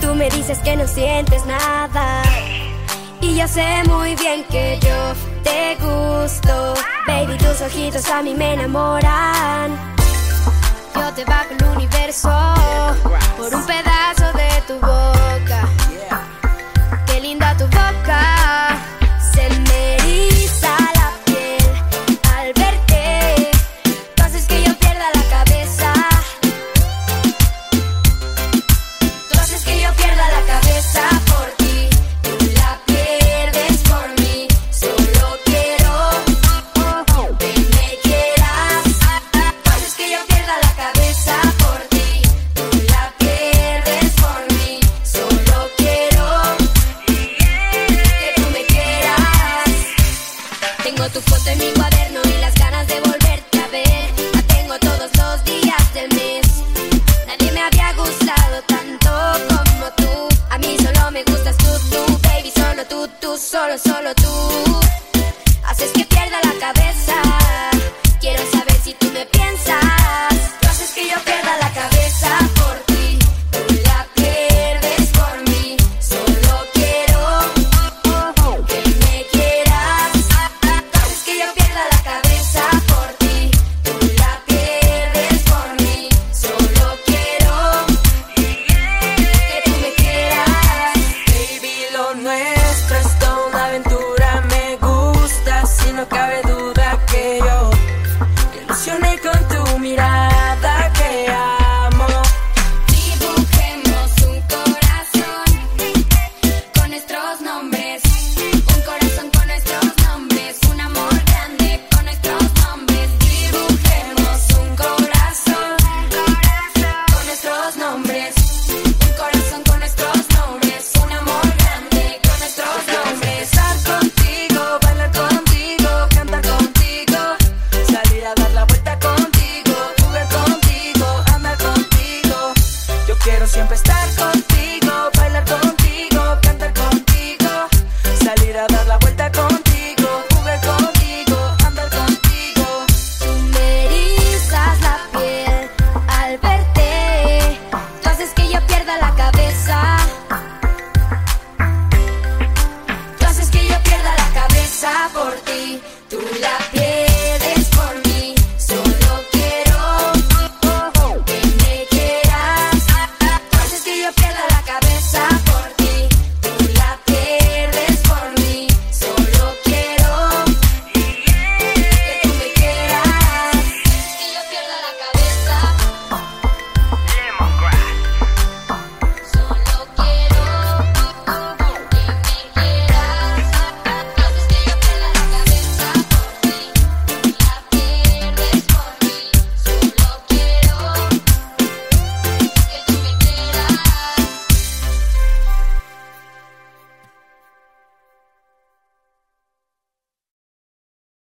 Tú me dices que no sientes nada. Y yo sé muy bien que yo te gusto. Baby, tus ojitos a mí me enamoran. Yo te bajo el universo por un pedazo solo, solo tú. Haces que